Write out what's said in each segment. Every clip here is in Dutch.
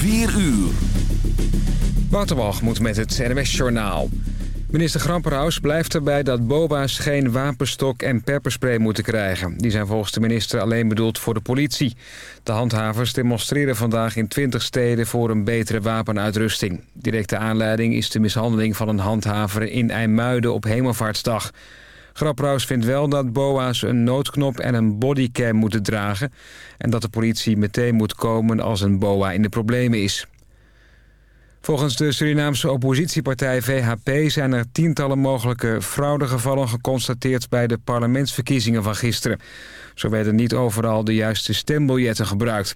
4 uur. Waterwalgemoed met het NWS Journaal. Minister Grapperhaus blijft erbij dat boba's geen wapenstok en pepperspray moeten krijgen. Die zijn volgens de minister alleen bedoeld voor de politie. De handhavers demonstreren vandaag in 20 steden voor een betere wapenuitrusting. Directe aanleiding is de mishandeling van een handhaver in IJmuiden op Hemelvaartsdag. Grapperhaus vindt wel dat boa's een noodknop en een bodycam moeten dragen... en dat de politie meteen moet komen als een boa in de problemen is. Volgens de Surinaamse oppositiepartij VHP zijn er tientallen mogelijke fraudegevallen geconstateerd bij de parlementsverkiezingen van gisteren. Zo werden niet overal de juiste stembiljetten gebruikt.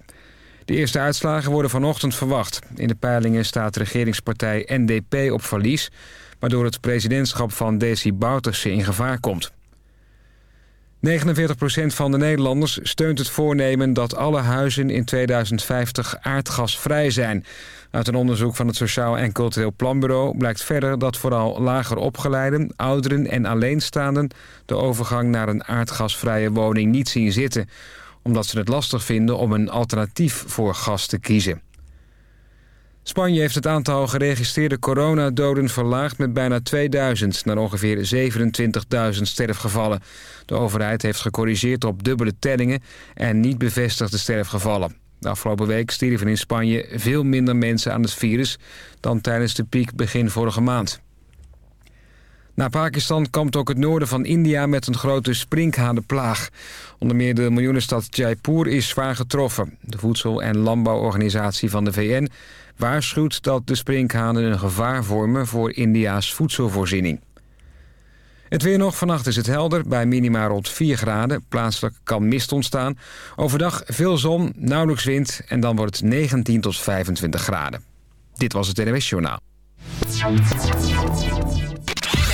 De eerste uitslagen worden vanochtend verwacht. In de peilingen staat regeringspartij NDP op verlies... waardoor het presidentschap van Desi Bouterse in gevaar komt. 49% van de Nederlanders steunt het voornemen dat alle huizen in 2050 aardgasvrij zijn. Uit een onderzoek van het Sociaal en Cultureel Planbureau blijkt verder dat vooral lager opgeleiden, ouderen en alleenstaanden de overgang naar een aardgasvrije woning niet zien zitten, omdat ze het lastig vinden om een alternatief voor gas te kiezen. Spanje heeft het aantal geregistreerde coronadoden verlaagd met bijna 2000 naar ongeveer 27.000 sterfgevallen. De overheid heeft gecorrigeerd op dubbele tellingen en niet bevestigde sterfgevallen. De afgelopen week stierven in Spanje veel minder mensen aan het virus dan tijdens de piek begin vorige maand. Na Pakistan kampt ook het noorden van India met een grote sprinkhanenplaag. Onder meer de miljoenenstad Jaipur is zwaar getroffen. De Voedsel- en Landbouworganisatie van de VN waarschuwt dat de sprinkhanen een gevaar vormen voor India's voedselvoorziening. Het weer nog. Vannacht is het helder, bij minima rond 4 graden. Plaatselijk kan mist ontstaan. Overdag veel zon, nauwelijks wind en dan wordt het 19 tot 25 graden. Dit was het NWS Journaal.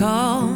call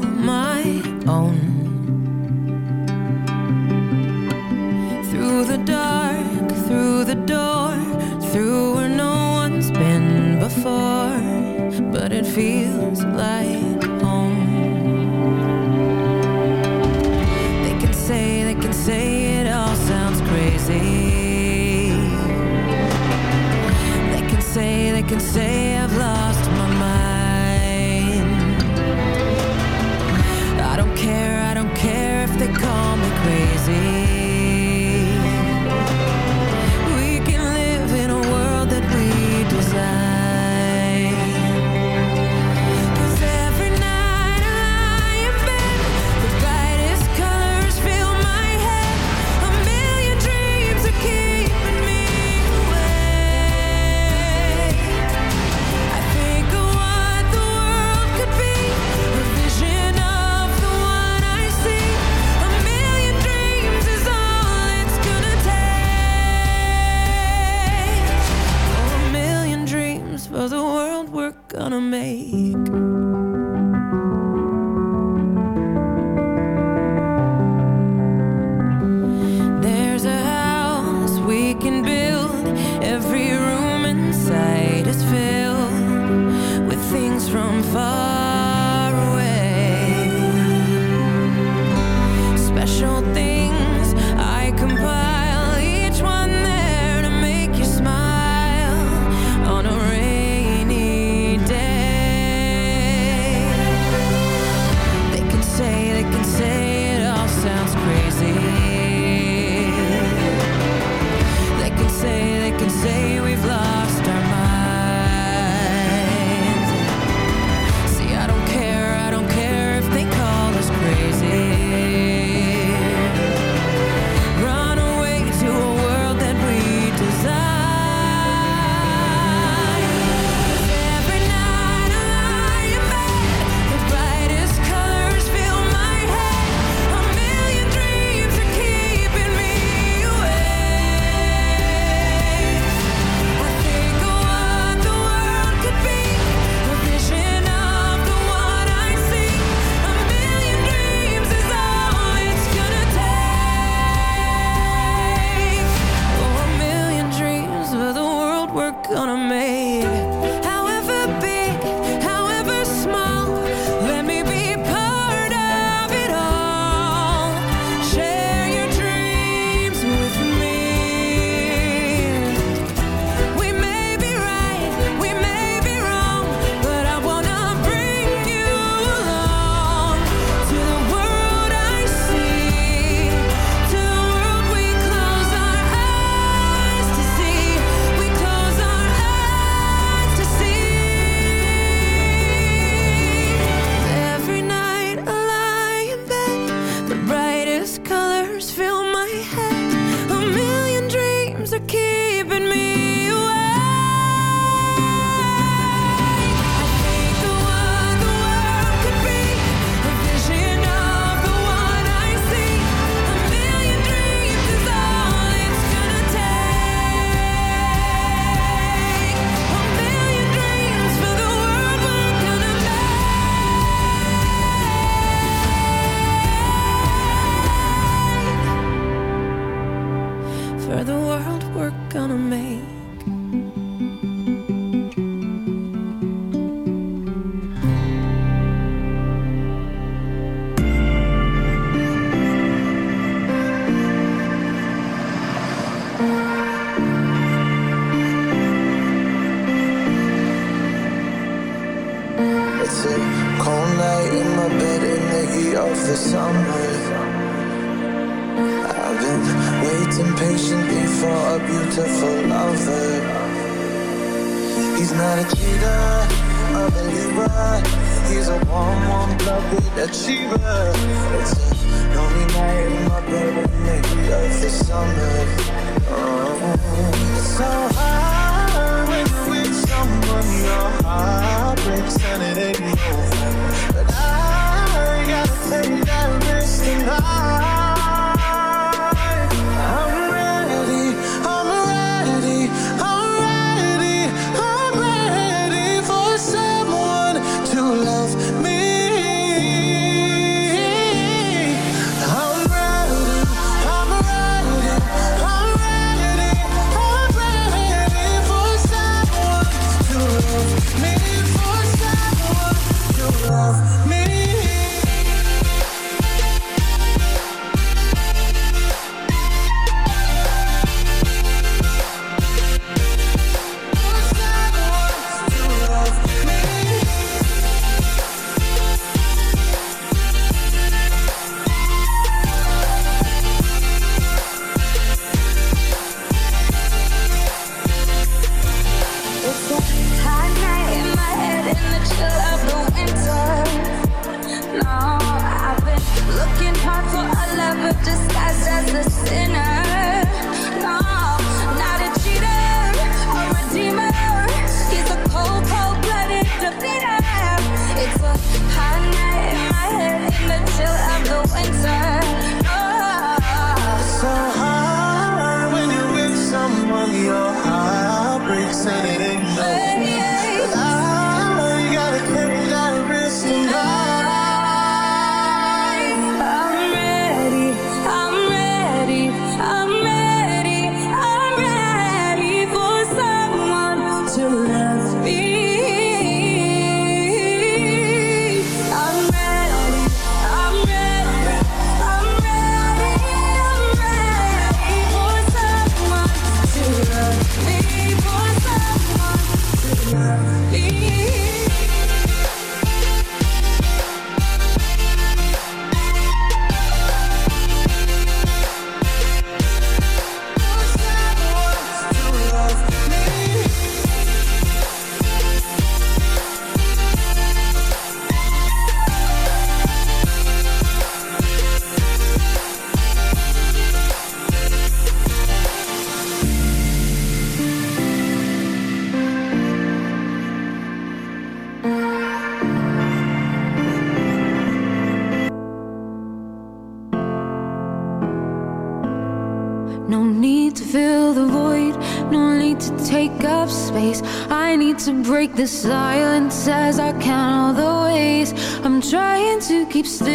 No need to fill the void, no need to take up space. I need to break the silence as I count all the ways. I'm trying to keep still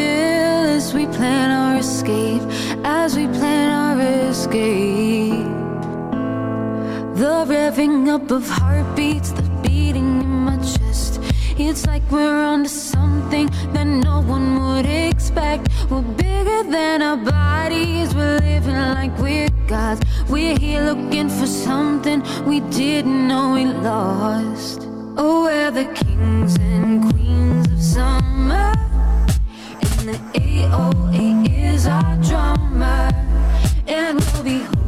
as we plan our escape, as we plan our escape. The revving up of heartbeats, the It's like we're onto something that no one would expect. We're bigger than our bodies, we're living like we're gods. We're here looking for something we didn't know we lost. Oh, we're the kings and queens of summer. And the AOA is our drummer. And we'll be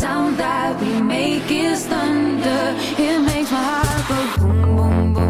sound that we make is thunder. It makes my heart go boom, boom, boom,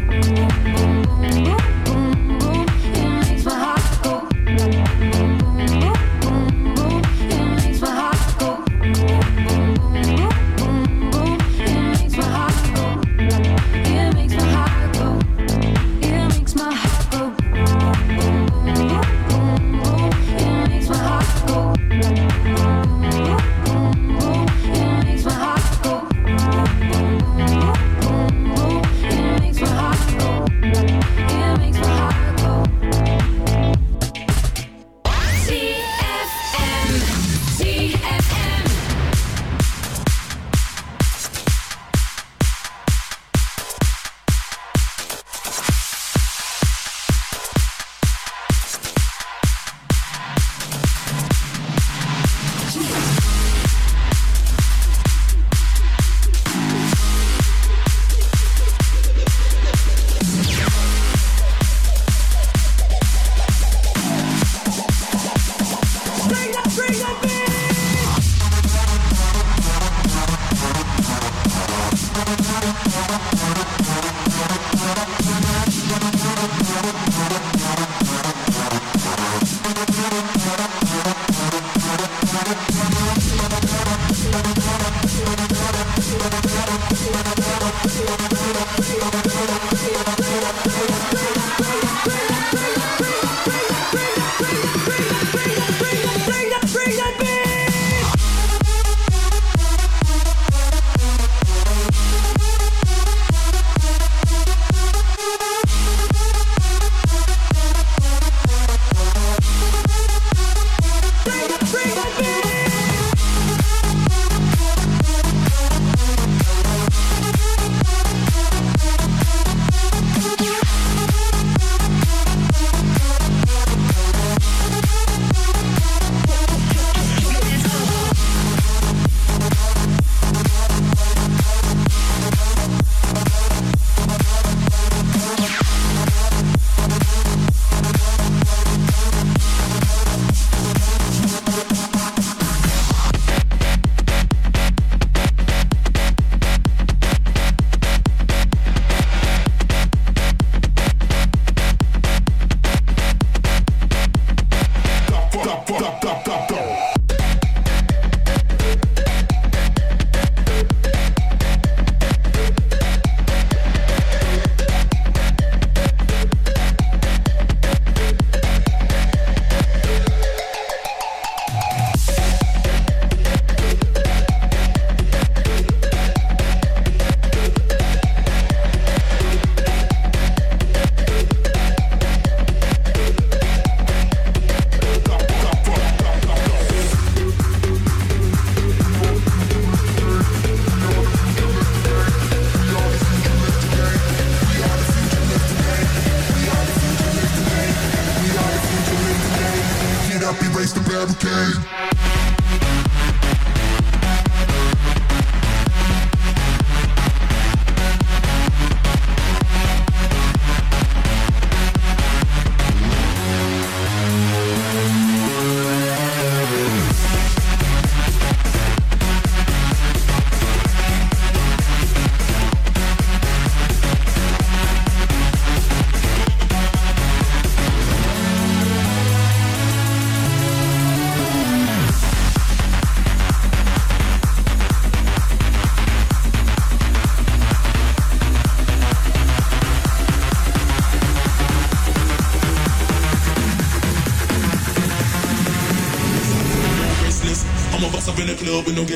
Cavalcade.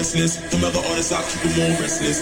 restless. The matter all I keep them all restless.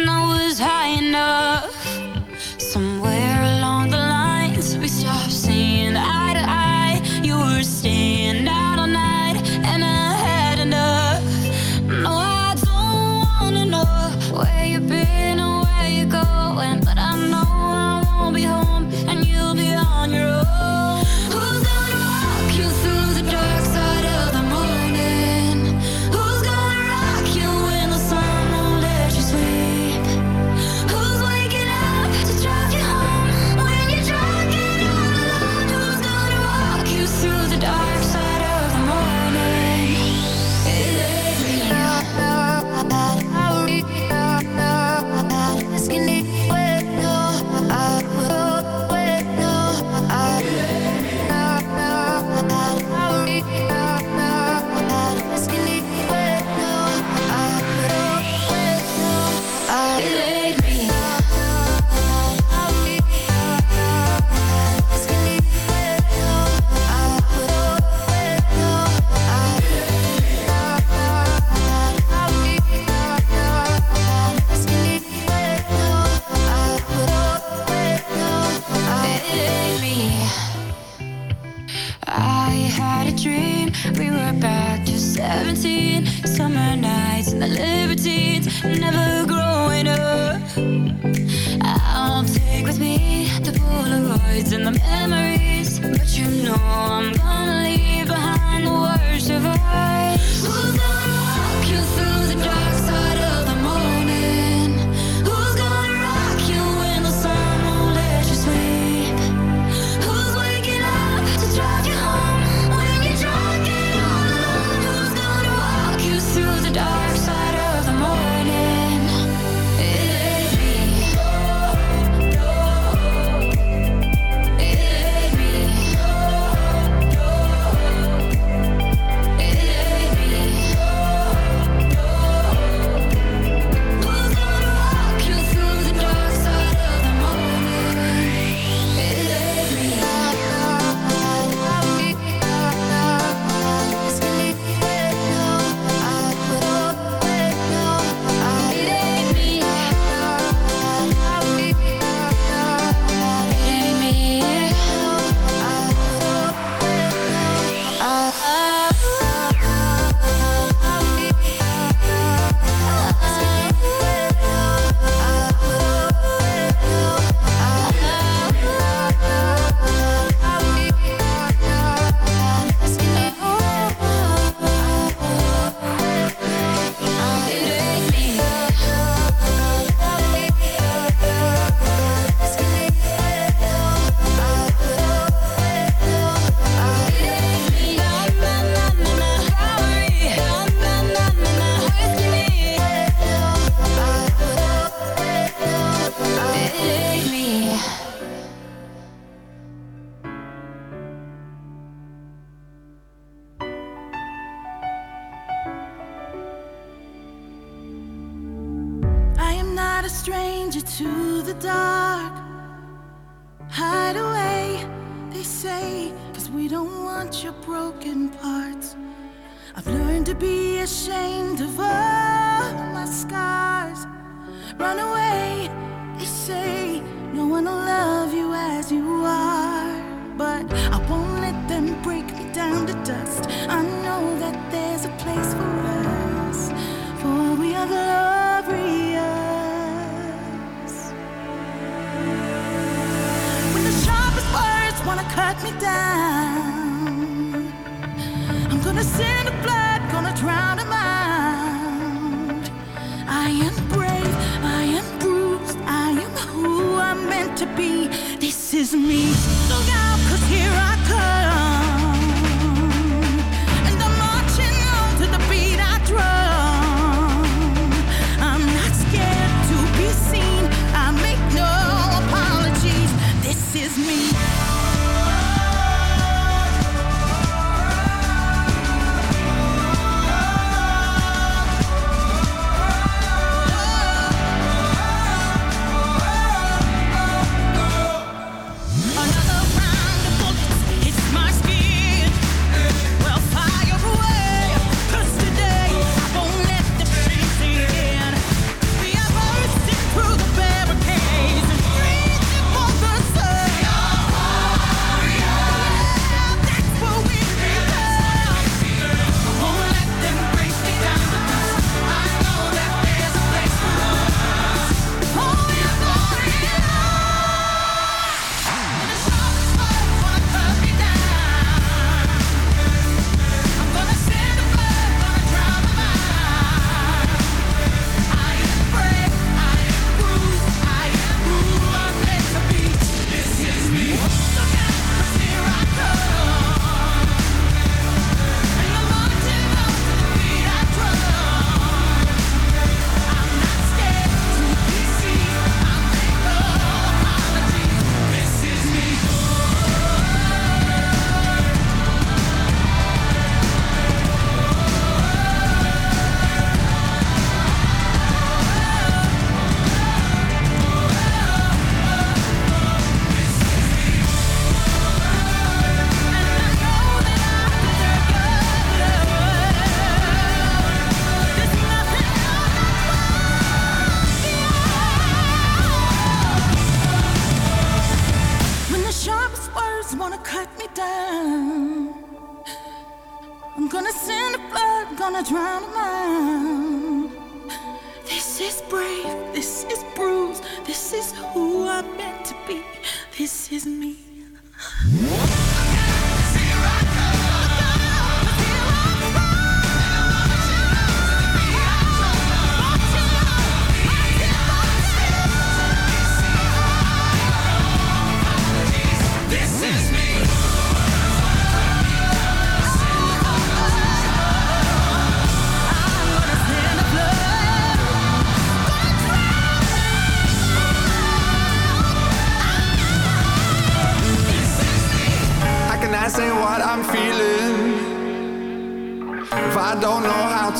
Never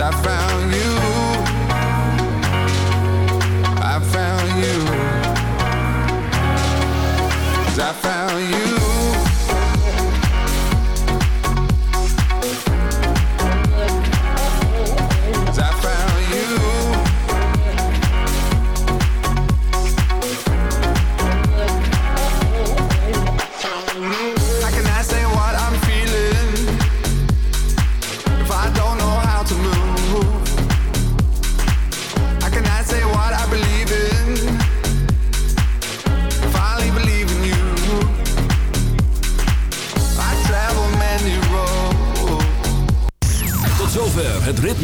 I found you.